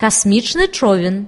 космічний човен.